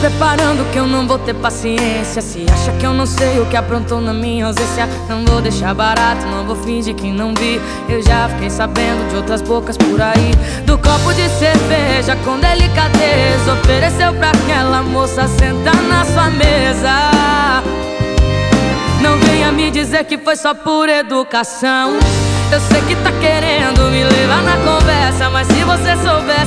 preparando que eu não vou ter paciência. Se acha que eu não sei o que aprontou na minha ausência Não vou deixar barato, não vou fingir que não vi. Eu já fiquei sabendo de outras bocas por aí. Do copo de cerveja com delicadeza Ofereceu pra aquela moça sentar na sua mesa. Não venha me dizer que foi só por educação. Eu sei que tá querendo me levar na conversa Mas se você soubesse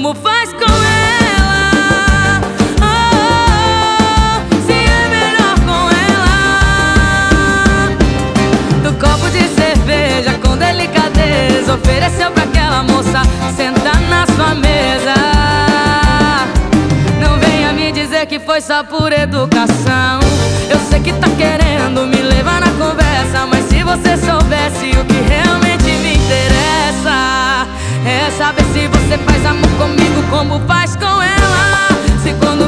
como faz com ela. Oh, se é melhor com ela. Do copo de cerveja com delicadeza, ofereceu pra aquela moça sentar na sua mesa. Não venha me dizer que foi só por educação. Eu sei que tá querendo me é saber se você faz amor como faz com ela? Se quando